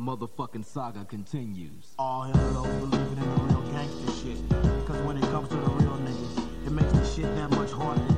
motherfucking saga continues. All hell no believing in the real gangster shit. Cause when it comes to the real niggas, it makes the shit that much harder.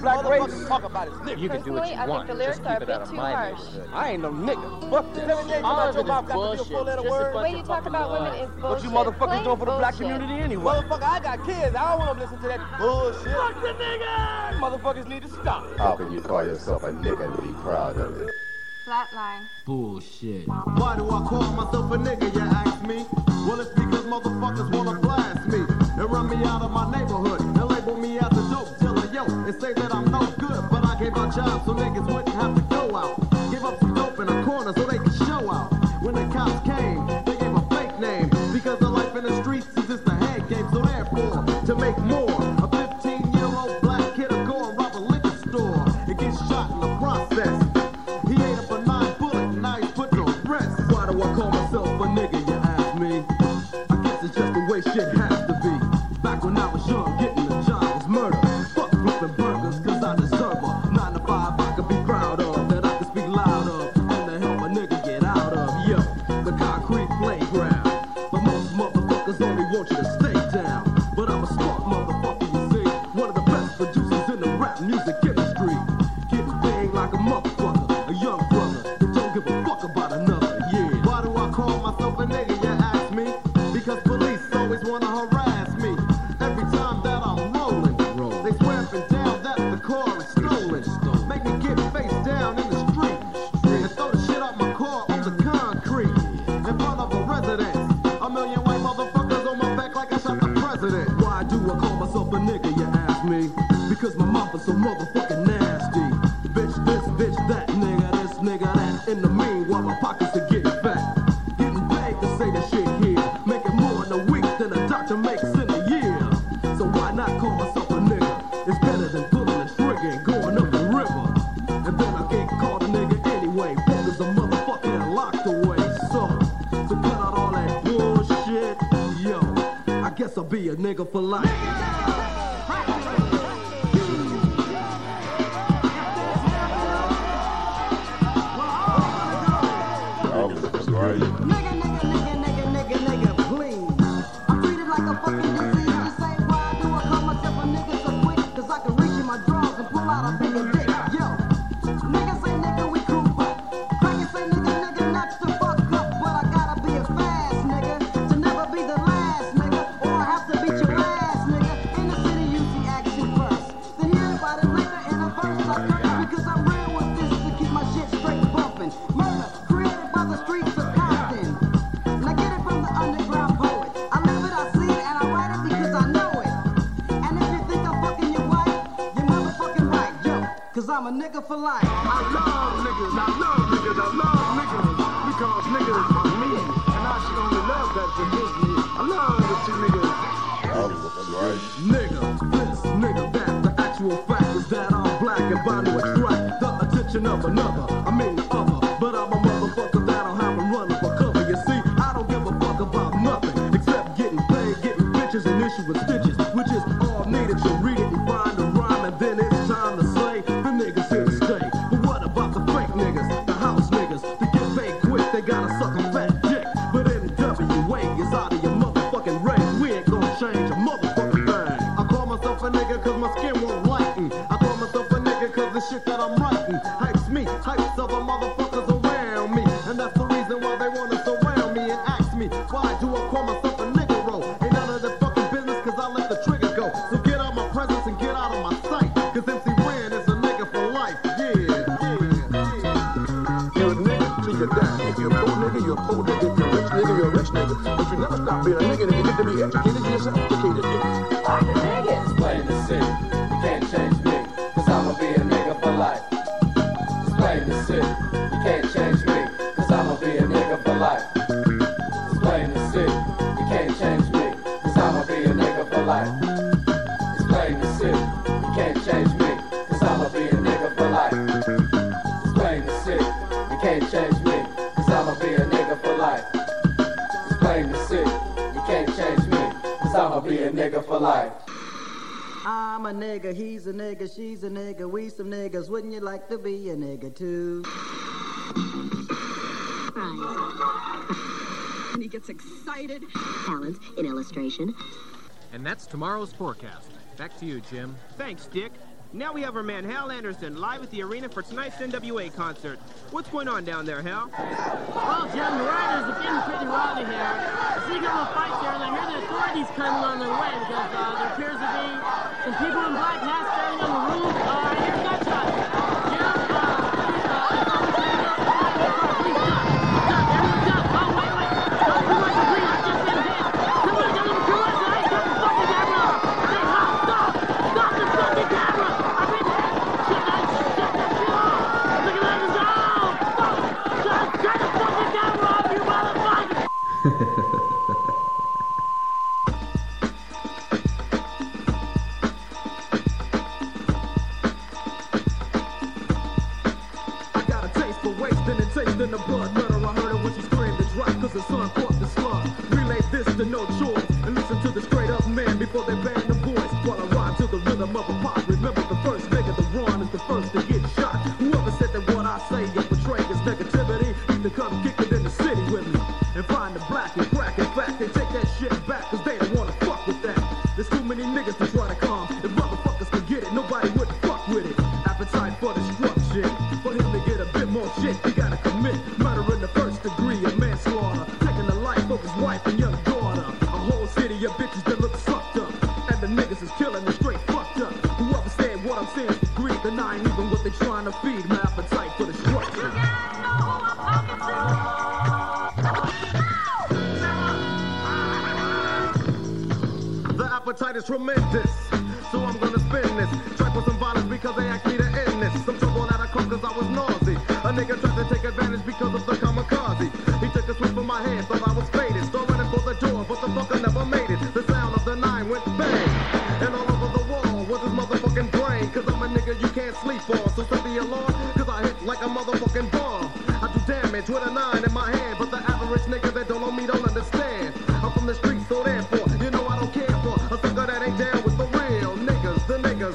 You black motherfuckers race? talk about is nigga. You can do what Personally, you I think the lyrics Just are keep a it bit out of too my harsh. neighborhood. I ain't no nigga. Fuck this. Every day All come of your mouth got to be a bullshit. four letter word. bunch When you of talk fucking about women, lies. it's What you motherfuckers Plain doing for the black bullshit. community anyway? Motherfucker, I got kids. I don't want to listen to that bullshit. Fuck the nigga! Motherfuckers need to stop. How can you call yourself a nigga and be proud of it? Flatline. Bullshit. Why do I call myself a nigga, you ask me? Well, it's because motherfuckers wanna blast me and run me out of my neighborhood and say that I'm no good. But I gave out jobs so niggas wouldn't have to go out. Give up some dope in a corner so they could show out. When the cops came, be a nigga for life. Oh. Nigga, nigga, nigga, nigga, nigga, nigga, please. I'm treated like a fucking a nigga for life. I love niggas, I love niggas, I love niggas. Because niggas are me. And I should only love that for me. I love that you niggas. Right. Nigga, this, nigga, that. The actual fact is that I'm black and bound to attract the attention of another. I mean the other. But I'm a motherfucker that'll have a run for cover. You see, I don't give a fuck about nothing except getting paid, getting bitches, and issuing stitches, skin won't lighten. I call myself a nigga cause the shit that I'm writing hypes me, hypes other motherfuckers around me. And that's the reason why they wanna surround me and ask me, why do I call myself a nigga roll? Ain't none of that fucking business cause I let the trigger go. So get out my presence and get out of my sight. Cause MC Ren is a nigga for life. Yeah, yeah, yeah. You're a nigga till you die. If you're a poor nigga, you're a poor nigga. If you're a rich nigga, you're a rich nigga. But you never stop being a nigga and you get to be educated, you're an educated nigga. Explain the city. You can't a nigga for life. I'm a nigga, he's a nigga, she's a nigga, we some niggas. Wouldn't you like to be a nigga too? And he gets excited. Talent in illustration. And that's tomorrow's forecast. Back to you, Jim. Thanks, Dick. Now we have our man Hal Anderson live at the arena for tonight's NWA concert. What's going on down there, Hal? Well, Jim, the riders are getting pretty rowdy here. I see a couple of the authorities coming on their way because uh, there appears to be some people in black hats standing on the roof. Uh, I hear gunshots. Jim, uh, please, uh. Oh, the the. Oh, the. Feed. My appetite for destruction. The appetite is tremendous. So I'm gonna spin this. Try for some violence because they asked me to end this. Some trouble that I caught cause I was nausy. A nigga tried to take advantage because of the kamikaze. He took a swing from my hand, thought I was faded. Start running for the door, but the fucker never made it. The sound of the nine went bang. And all over the wall was his motherfucking brain. Cause I'm a nigga you can't sleep on.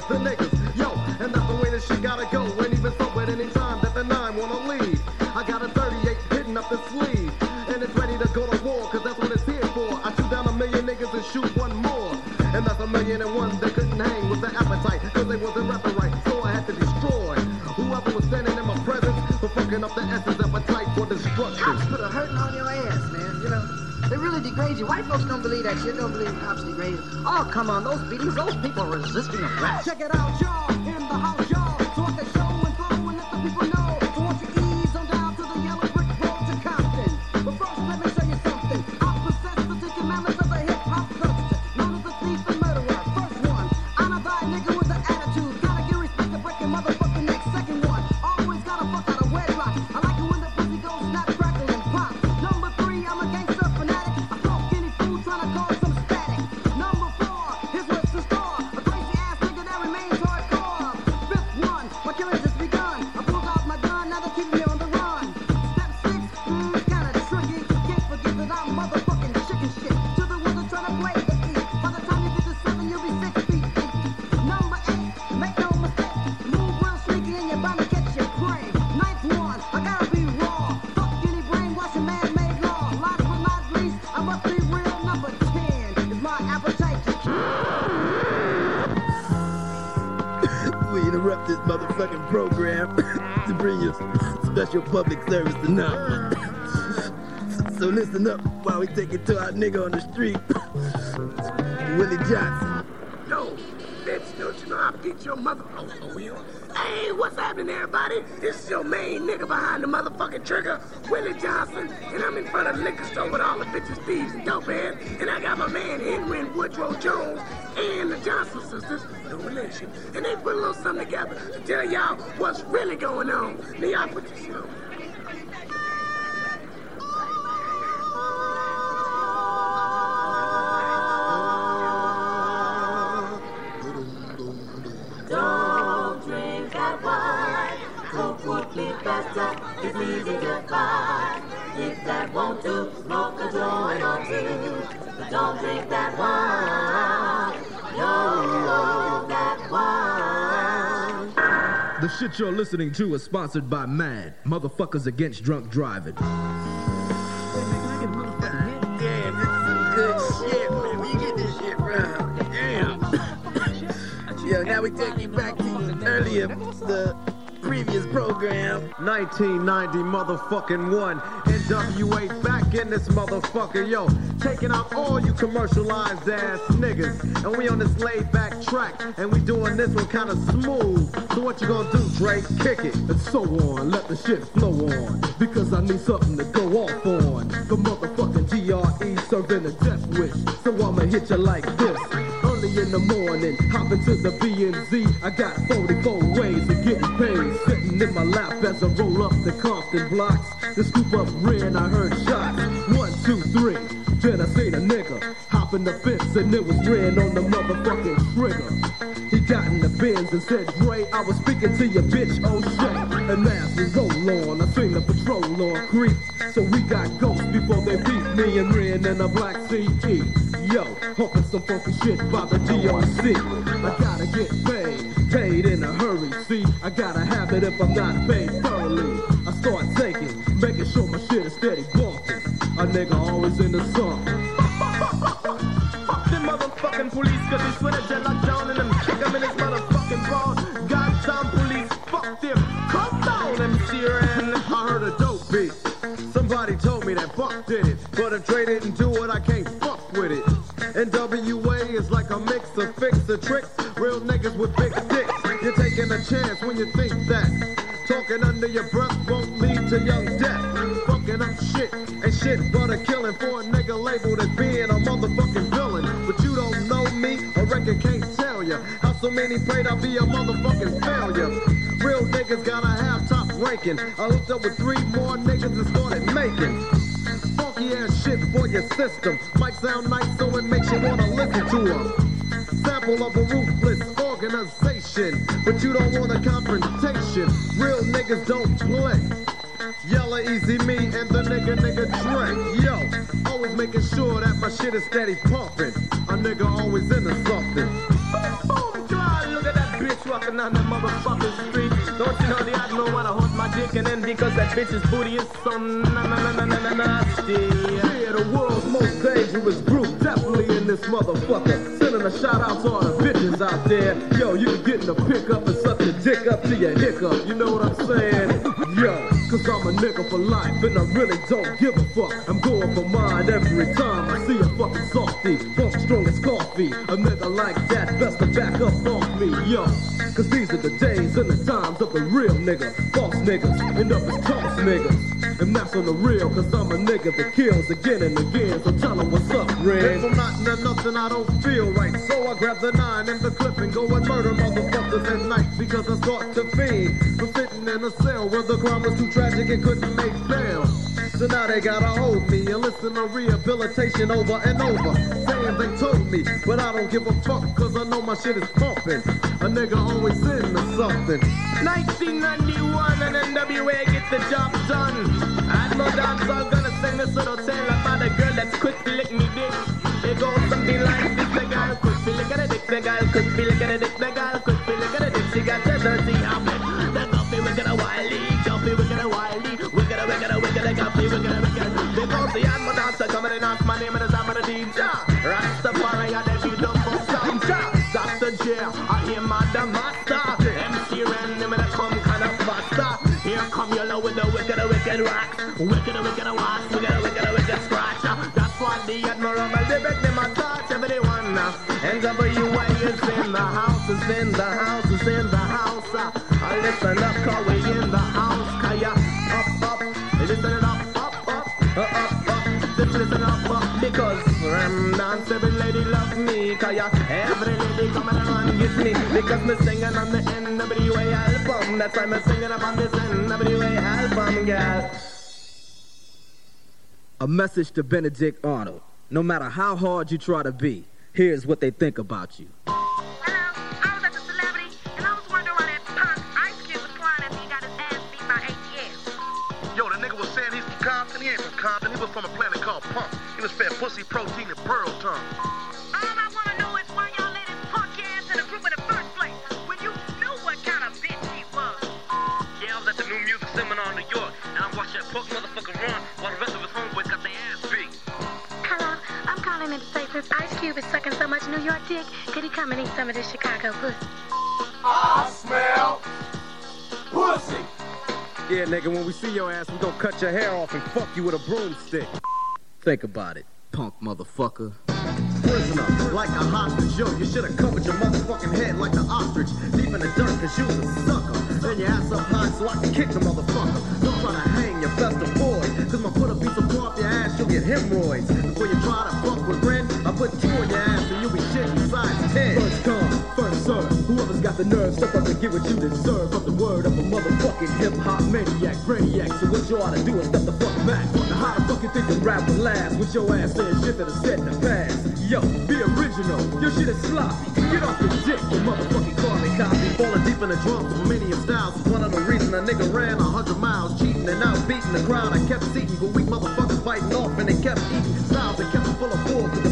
The niggas. Yo, and that's the way this shit gotta go. And even so, at any time that the nine wanna leave, I got a 38 hidden up the sleeve. And it's ready to go to war, cause that's what it's here for. I shoot down a million niggas and shoot one more. And that's a million and one that couldn't hang with the appetite, cause they wasn't rapping right. So I had to destroy whoever was standing in my presence for fucking up the essence appetite for destruction. Cops put a hurting on your ass, man. Really degrade you. White folks don't believe that shit. Don't believe cops degrade you. Oh, come on, those beatings, those people are resisting arrest. Check it out, y'all, special public service announcement. so listen up while we take it to our nigga on the street, Willie Johnson. Yo, bitch, don't you know I beat your mother? Oh, oh for real? Hey, what's happening, everybody? This is your main nigga behind the motherfucking trigger, Willie Johnson, and I'm in front of the liquor store with all the bitches, thieves, and dope heads, and I got my man Henry Woodrow Jones and the Johnson sisters, no relation, and they put a little something together to tell y'all what's really going on. Now y'all put this on. Joint or two. But don't drink that wine. No, that wine. The shit you're listening to is sponsored by MAD, Motherfuckers Against Drunk Driving. Damn, this is good shit, man. Where get this shit from? Damn. now we take you back to the earlier, the previous program. 1990 motherfucking one. NWA back in this motherfucker, yo. Taking out all you commercialized ass niggas. And we on this laid back track. And we doing this one kinda smooth. So what you gonna do, Drake? Kick it. And so on, let the shit flow on. Because I need something to go off on. The motherfucking DRE serving a death wish. So I'ma hit you like this. Early in the morning, hop into the B&Z. I got 44 ways of getting paid. Sitting in my lap as I roll up the Compton blocks. The scoop up red, I heard shots. One, two, three. Then I seen a nigga hop in the fence and it was red on the motherfucking trigger. He got in the Benz and said, Dre, I was speaking to your bitch, O'Shea. And as we roll on, I seen the patrol on creep. So we got ghosts before they beat me and ran in a black CE. Yo, hoping some funky shit by the DOC. I gotta get paid, paid in a hurry. See, I gotta have it if I'm not paid thoroughly. I start taking, making sure my shit is steady bumping. A nigga always in the sun. Fuck them motherfucking police, cause they swear that locked down and them kick them in his motherfucking ball. Goddamn police, fuck them. Come down, MC Ren. I heard a dope beat. Somebody told me that Buck did it. But if Dre didn't do Like a mix of fix the tricks. Real niggas with big dicks. You're taking a chance when you think that. Talking under your breath won't lead to young death. Fucking up shit and shit but a killing for a nigga labeled as being a motherfucking villain. But you don't know me, a record can't tell ya. How so many played I be a motherfucking failure. Real niggas gotta have top ranking. I hooked up with three more niggas and started making funky ass shit for your system. Sound nice, so it makes you wanna listen to them. Sample of a ruthless organization, but you don't want a confrontation. Real niggas don't play. Yella Eazy-E and the nigga nigga Dre. Yo, always making sure that my shit is steady pumping. A nigga always into something. Boom, God, look at bitch walking down the motherfucking street. Don't you know the admiral wanna hold my dick and then because that bitch's booty is so na na na na na na nasty. Yeah, the world's most dangerous group, definitely in this motherfucker. Sending a shout out to all the bitches out there. Yo, you can get in the pickup and suck your dick up to your hiccup. You know what I'm saying? Yo, cause I'm a nigga for life and I really don't give a fuck. I'm going for mine every time I see a fucking softy. Funk strong as coffee. A nigga like that best to back up off me, yo. Cause these are the days and the times of the real nigga. False niggas end up as toss niggas. And that's on the real, cause I'm a nigga that kills again and again. So tell 'em what's up, If I'm not into nothing, I don't feel right. So I grab the nine and the clip and go and murder motherfuckers at night because I start to fiend. I'm sitting in a cell where the crime was too tragic and couldn't make bail. So now they gotta hold me and listen to rehabilitation over and over. Saying they told me, but I don't give a fuck cause I know my shit is pumping. A nigga always into something. 1991 and NWA get the job done. Admiral Dance all gonna sing this little tale about a girl that's quick to lick me dick. It goes something like this, the girl quick to lick at a dick, the girl quick to Wicked, wicked wax, wicked, wicked, wicked scratch. That's what the Admiral, they beg them a touch everyone. NWA is in the house, is in the house, is in the house. Uh, listen up, cause we in the house. Kaya, up, up, listen it up, up, up, uh, up, up. Just listen up, up, because Ram dance, every lady love me. Kaya, every lady come and run get me. Because me singing on the NWA album. That's why me singing up on this NWA album, girl. A message to Benedict Arnold. No matter how hard you try to be, here's what they think about you. Yo, the nigga was saying he's from Compton. He ain't from Compton. He was from a planet called Pump. He was fed pussy, protein, and pearl tongue. Yeah, I was at the New Music Seminar in New York, and I watched that punk motherfucker run Cube is sucking so much New York dick, could he come and eat some of this Chicago pussy? I smell pussy. Yeah, nigga, when we see your ass, we gonna cut your hair off and fuck you with a broomstick. Think about it, punk motherfucker. Prisoner, like a hostage, yo, you should've covered your motherfucking head like the ostrich, deep in the dirt, cause you was a sucker. And your ass up high so I can kick the motherfucker. Don't try to hang, your best avoid, cause my foot a piece of claw up your ass, you'll get hemorrhoids. Before you try to fuck with Ren, I put two on your ass and you'll be shitting size 10. First come, first serve. Whoever's got the nerve, step up and get what you deserve. Of the word of a motherfucking hip hop maniac, brainiac. So what you ought to do is step the fuck back. Now how the fuck you think the rap will last with your ass saying shit that is set the past? Yo, be original. Your shit is sloppy. Get off your dick, you motherfucking carbon copy. Falling deep in the drums of many of styles one of the reasons a nigga ran a hundred miles, cheating and out beating the crowd. I kept seating, but weak motherfuckers fighting off, and they kept eating styles that kept full of fools.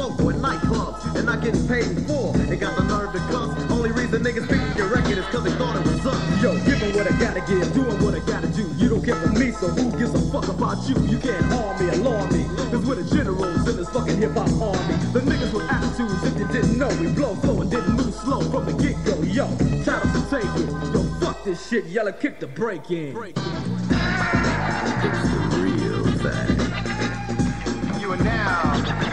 Local in nightclubs and not getting paid in full. They got the nerve to cuss. Only reason niggas beat your record is cause they thought it was us. Yo, giving what I gotta give, doing what I gotta do. You don't care for me, so who gives a fuck about you? You can't harm me, alarm me. Cause we're the generals in this fucking hip hop army. The niggas with attitudes, if you didn't know, we blow slow and didn't move slow from the get go. Yo, time to take it. Yo, fuck this shit, Yella kick the break in. It's the real thing. You are now.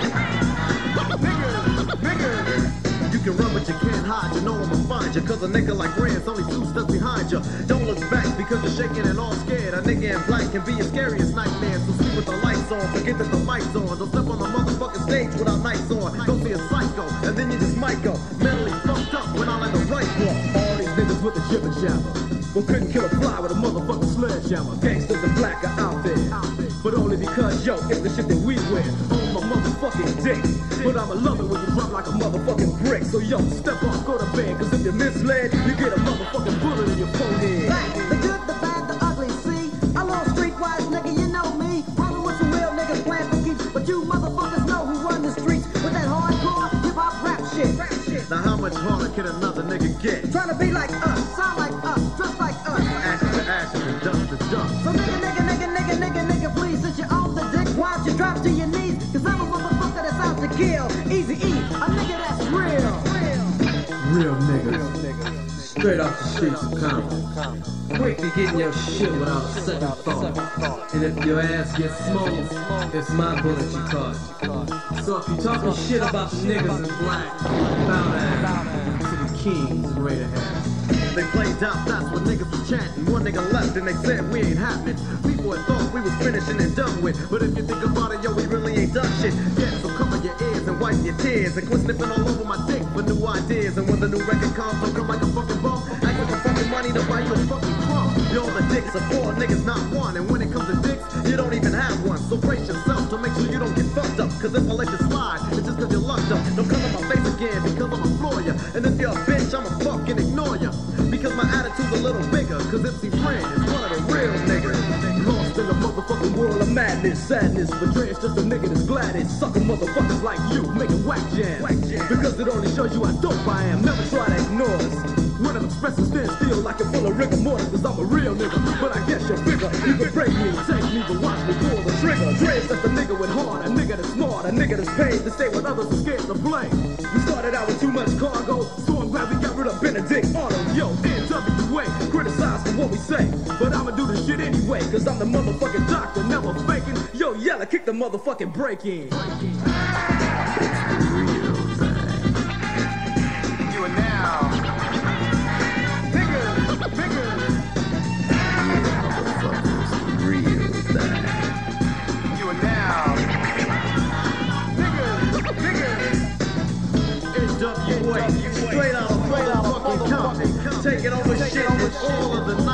Can run, but you can't hide. You know I'ma find you. Cause a nigga like Ren's only two steps behind you. Don't look back because you're shaking and all scared. A nigga in black can be your scariest nightmare. So sleep with the lights on. Forget that the mic's on. Don't step on the motherfucking stage without lights on. Don't be a psycho. And then you just might go mentally fucked up when I'm in the right walk. All these niggas with the jibber jabber. But couldn't kill a fly with a motherfucking sledgehammer. Gangsters in black are out there. But only because, yo, it's the shit that we wear on my motherfucking dick. But I'ma love it when you So, yo, step off, go to bed. Cause if you're misled, you get a motherfucking bullet in your forehead. The good, the bad, the ugly, see? A little streetwise nigga, you know me. With some real niggas playing for keeps. But you motherfuckers know who run the streets with that hardcore hip hop rap shit. Rap shit. Now how much harder can another nigga get? Trying to be like us, sound like us, Straight off the streets of Compton. Quick to getting your shit without a second thought. And if your ass gets smoked, it's my bullet you caught. So if you talking shit about niggas in black, bow down to the kings right ahead. They played out, that's what niggas was chanting. One nigga left and they said we ain't happening. People had thought we was finishing and done with. But if you think about it, yo, we really ain't done shit. Yeah, so cover your ears and wipe your tears. And quit sniffing all over my dick for new ideas. And when the new record comes, don't come like a fucking bum. Asking for fucking money to buy you a fucking crumb. Yo, the dicks are four niggas, not one. And when it comes to dicks, you don't even have one. So brace yourself to make sure you don't get fucked up. Cause if I let you slide, it's just cause you're lucked up. Don't come on my face again because I'ma floor ya. And if you're a bitch, I'ma fucking ignore ya. Because my attitude's a little bigger. Cause MC Ren is one of the real niggas. Lost in the motherfucking world of madness, sadness. Betraying's just a nigga that's glad it's sucking motherfuckers like you, making whack jams. Because it only shows you how dope I am. Never try to ignore us. When I'm expressing stand still like you're full of rigor mortis, cause I'm a real nigga. But I guess you're bigger. You can break me, take me, but watch me pull the trigger. Dre's just a nigga with heart, a nigga that's smart, a nigga that's paid to stay with others scared to blame. Started out with too much cargo, so I'm glad we got rid of Benedict Arnold. Yo, NWA, criticize for what we say. But I'ma do this shit anyway, cause I'm the motherfucking doctor, never faking. Yo, yella, kick the motherfucking break in. The real boy, straight out of fucking Compton, taking over shit in all of the